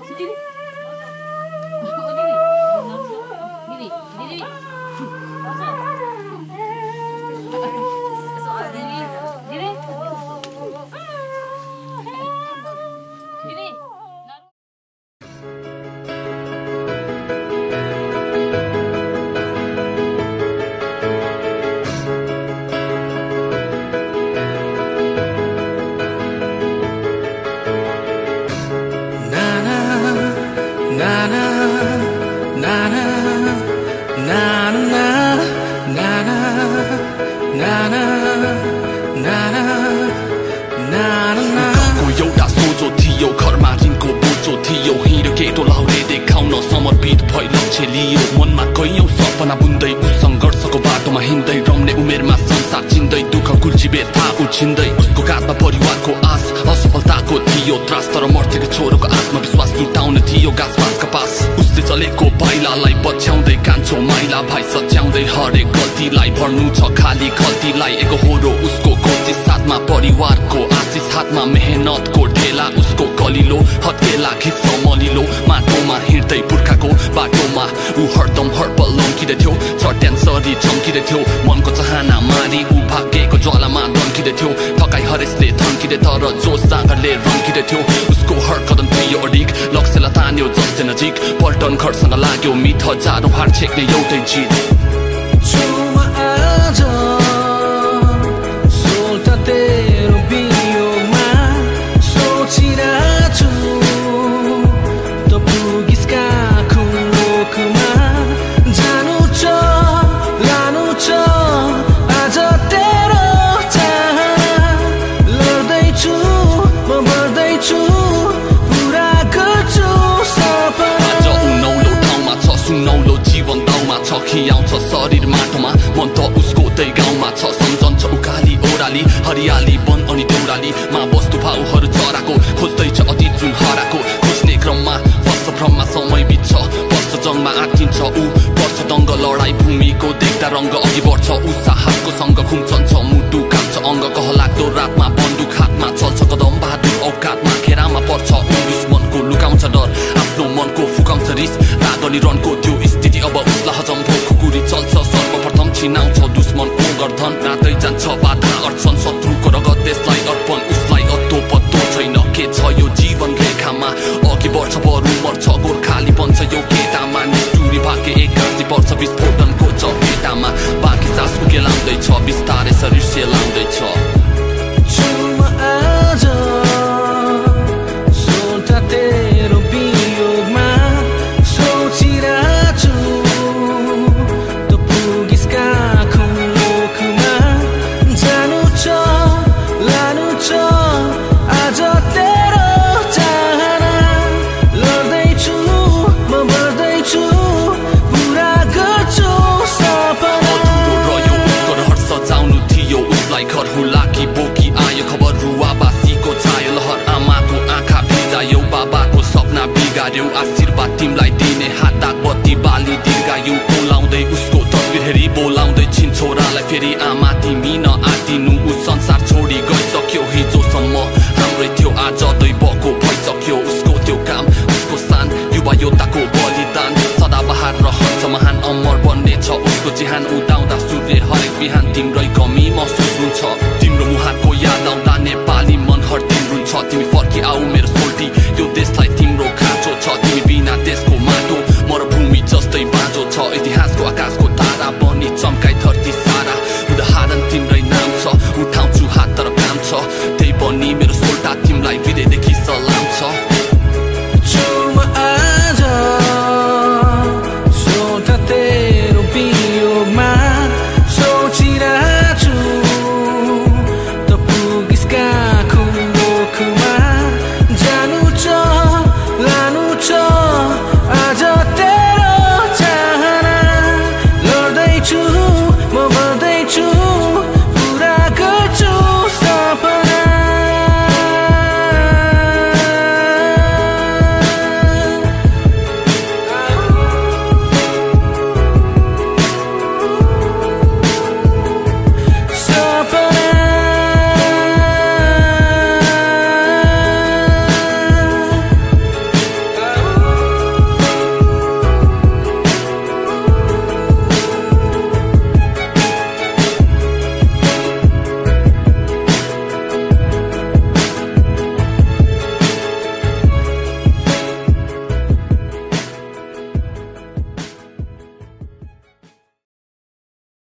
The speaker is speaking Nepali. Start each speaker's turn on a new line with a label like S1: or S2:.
S1: गाउँको भइ लक्ष्य लियो मनमा कैयौँ सपना बुन्दै ऊ सङ्घर्षको बाटोमा हिँड्दै रम्ने उमेरमा संसार चिन्दै दुःख कुल्ची बेथा उछिन्दै उसको काँधमा परिवारको आश असफलताको थियो त्रास तर मर्थेको छोरोको आत्मविश्वास जुटाउन थियो गाँस बाँसका पास। उसले चलेको पाइलालाई पछ्याउँदै कान्छो माइला भाइ सच्याउँदै हरेक गल्तीलाई भर्नु छ खाली खल्तीलाई। एकहोरो उसको कोसिस साथमा परिवारको आशिष हातमा मेहनतको ढेला उसको कलिलो हत्केला खिच्छ मलिलो माटोमा हिँड्दै बाटोमा ऊ हरदम हर्पल लम्किँदै थियो चट्यान सरी चम्किँदै थियो मनको चाहना मारी ऊ भागेको ज्वालामा धम्किँदै थियो थकाइ हरेसले थन्किँदै तर जोस जाँगरले रम्किँदै थियो उसको हर कदम थियो अडिक लक्ष्यलाई तान्यो जस्तै नजिक पल्टन घरसँग लाग्यो मिथ हजारौँ हार छेक्ने एउटै जित दाउमा छ खियाउँछ शरीर माटोमा मन त उसको त्यही गाउँमा छ सम्झन्छ उकाली ओह्राली हरियाली वन अनि देउराली मा वस्तु भाउहरू चराको खोज्दैछ अति जुन हराको खोज्ने क्रममा वर्ष भ्रममा समय बित्छ वर्ष जङ्गमा आँटिन्छ ऊ वर्ष दङ्ग लडाई भूमिको देख्दा रङ्ग अघि बढ्छ ऊ साहसको सँग खुम्चन्छ मुटु कान्छ अङ्ग कहलाग्दो रातमा स्थिति अब उसलाई हजम भो खुकुरी चल्छ सर्वप्रथम छिनाउँछ दुश्मनको गर्धन रातै जान्छ बाधा अड्छन् शत्रुको रगत त्यसलाई अर्पण उसलाई अत्तो पत्तो छैन के छ यो जीवन रेखामा? अघि बढ्छ बरु मर्छ गोर्खाली बन्छ यो केटामा निष्ठुरी भाग्य एक्कासी पर्छ विस्फोटनको चपेटामा। बाँकी चासको केलाउँदैछ बिस्तारै शरीर सेलाउँदैछ।
S2: गर्दैछिन् छोरालाई फेरि आमा तिमी नआतिनु ऊ संसार छोडी गइसक्यो हिजोसम्म राम्रै थियो आज
S1: दैवको भइसक्यो उसको त्यो काम उसको सान युवा योद्धाको बलिदान सदाबहार रहन्छ महान अमर बन्नेछ उसको चिहान उदाउँदा सूर्य हरेक बिहान तिम्रै कमी महसुस हुन्छ तिम्रो मुहानको याद आउँदा नेपाली मनहर तिम्रो छ तिमी फर्किआ